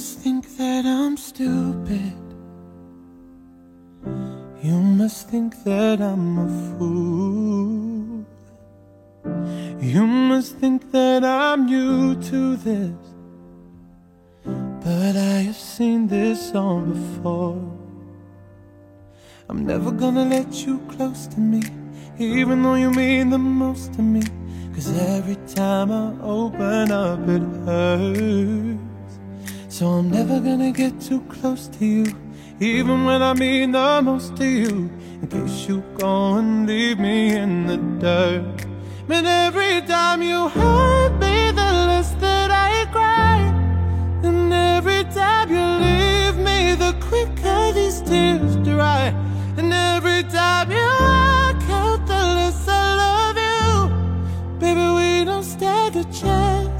must think that I'm stupid. You must think that I'm a fool. You must think that I'm new to this. But I have seen this all before. I'm never gonna let you close to me, even though you mean the most to me. Cause every time I open up, it hurts. So I'm never gonna get too close to you, even when I mean the most to you. In case you go and leave me in the dirt. But every time you hurt me, the less that I cry. And every time you leave me, the quicker these tears dry. And every time you walk out, the less I love you. Baby, we don't stand a chance.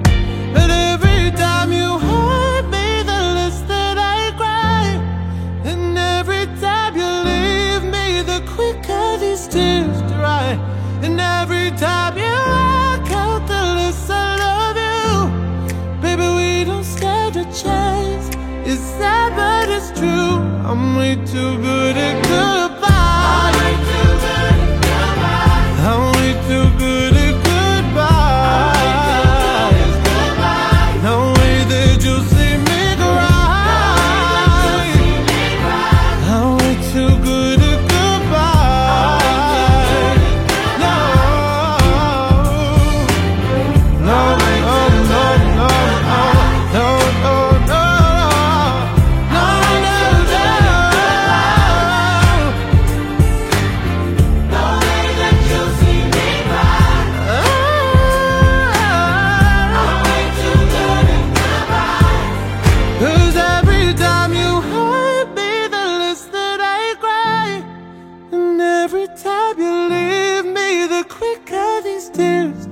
Tears dry. And every time you walk out, the less I love you. Baby, we don't stand a chance. It's sad, but it's true. I'm way too good at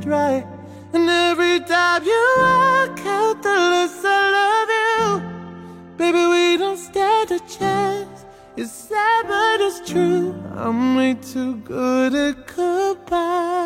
dry. And every time you walk out, the less I love you. Baby, we don't stand a chance. It's sad, but it's true. I'm way too good at good.